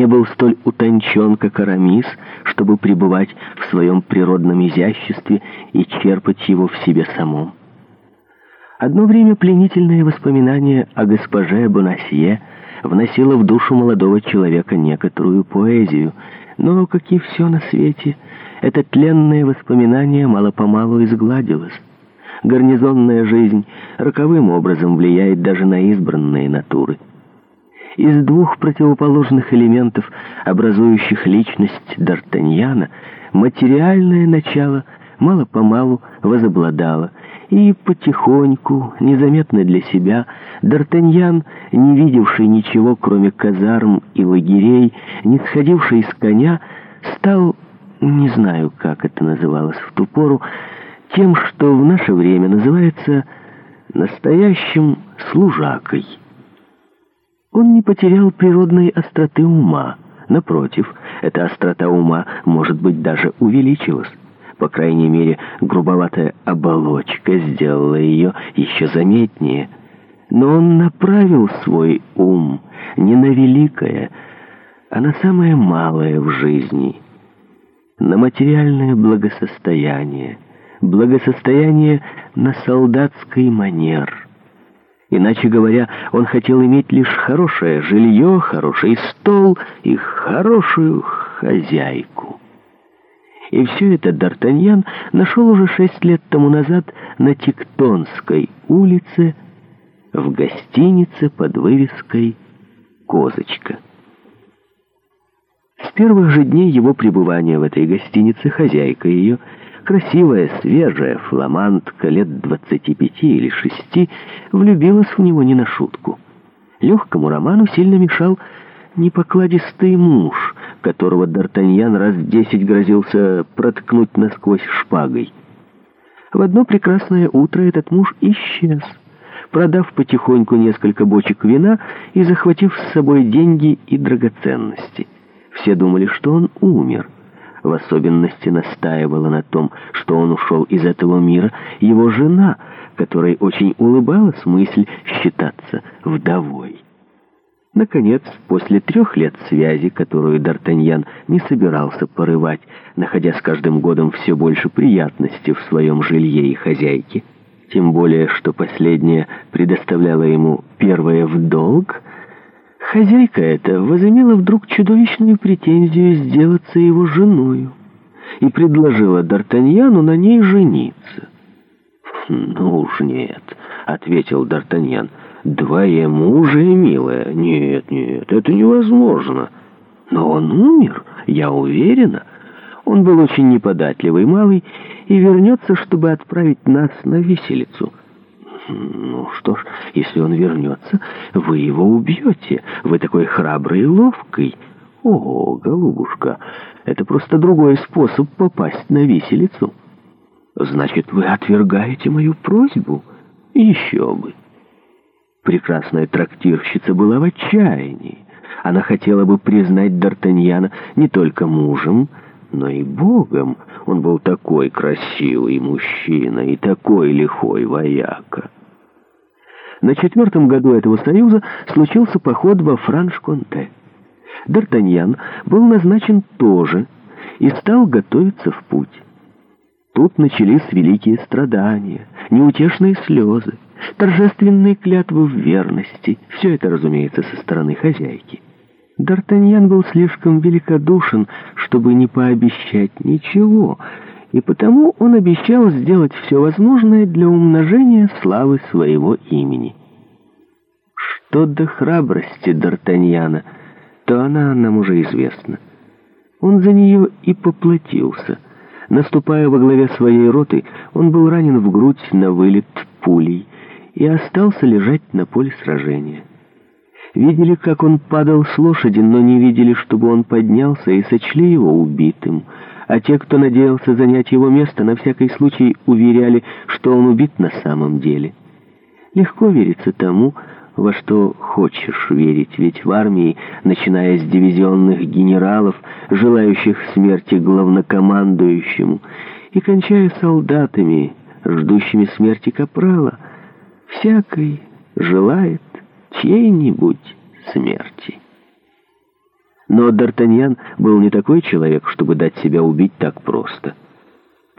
не был столь утончен, как Арамис, чтобы пребывать в своем природном изяществе и черпать его в себе самом. Одно время пленительное воспоминание о госпоже Бонасье вносило в душу молодого человека некоторую поэзию, но, как и все на свете, это тленное воспоминание мало-помалу изгладилось. Гарнизонная жизнь роковым образом влияет даже на избранные натуры – из двух противоположных элементов, образующих личность Д'Артаньяна, материальное начало мало-помалу возобладало, и потихоньку, незаметно для себя, Д'Артаньян, не видевший ничего, кроме казарм и лагерей, не сходивший с коня, стал, не знаю, как это называлось в ту пору, тем, что в наше время называется настоящим служакой. Он не потерял природной остроты ума. Напротив, эта острота ума, может быть, даже увеличилась. По крайней мере, грубоватая оболочка сделала ее еще заметнее. Но он направил свой ум не на великое, а на самое малое в жизни, на материальное благосостояние, благосостояние на солдатской манер. Иначе говоря, он хотел иметь лишь хорошее жилье, хороший стол и хорошую хозяйку. И все это Д'Артаньян нашел уже шесть лет тому назад на Тектонской улице в гостинице под вывеской «Козочка». С первых же дней его пребывания в этой гостинице хозяйка ее, красивая, свежая фламандка лет 25 или 6, влюбилась в него не на шутку. Легкому роману сильно мешал непокладистый муж, которого Д'Артаньян раз десять грозился проткнуть насквозь шпагой. В одно прекрасное утро этот муж исчез, продав потихоньку несколько бочек вина и захватив с собой деньги и драгоценности — все думали, что он умер. В особенности настаивала на том, что он ушел из этого мира его жена, которой очень улыбалась мысль считаться вдовой. Наконец, после трех лет связи, которую Д'Артаньян не собирался порывать, находя с каждым годом все больше приятности в своем жилье и хозяйке, тем более, что последняя предоставляла ему первое в долг — Хозяйка эта возымела вдруг чудовищную претензию сделаться его женою и предложила Д'Артаньяну на ней жениться. «Хм, «Ну уж нет», — ответил Д'Артаньян, — «двое мужа, милая, нет, нет, это невозможно». «Но он умер, я уверена. Он был очень неподатливый малый и вернется, чтобы отправить нас на виселицу». Ну что ж, если он вернется, вы его убьете. Вы такой храбрый и ловкий. О, голубушка, это просто другой способ попасть на виселицу. Значит, вы отвергаете мою просьбу? Еще бы. Прекрасная трактирщица была в отчаянии. Она хотела бы признать Д'Артаньяна не только мужем, но и богом он был такой красивый мужчина и такой лихой вояка. На четвертом году этого союза случился поход во Франш-Конте. Д'Артаньян был назначен тоже и стал готовиться в путь. Тут начались великие страдания, неутешные слезы, торжественные клятвы в верности. Все это, разумеется, со стороны хозяйки. Д'Артаньян был слишком великодушен, чтобы не пообещать ничего, и потому он обещал сделать все возможное для умножения славы своего имени. Что до храбрости Д'Артаньяна, то она нам уже известна. Он за нее и поплатился. Наступая во главе своей роты, он был ранен в грудь на вылет пулей и остался лежать на поле сражения видели, как он падал с лошади, но не видели, чтобы он поднялся, и сочли его убитым. А те, кто надеялся занять его место, на всякий случай уверяли, что он убит на самом деле. Легко верится тому, во что хочешь верить, ведь в армии, начиная с дивизионных генералов, желающих смерти главнокомандующему, и кончая солдатами, ждущими смерти капрала, всякий желает чьей-нибудь смерти. Но Д'Артаньян был не такой человек, чтобы дать себя убить так просто.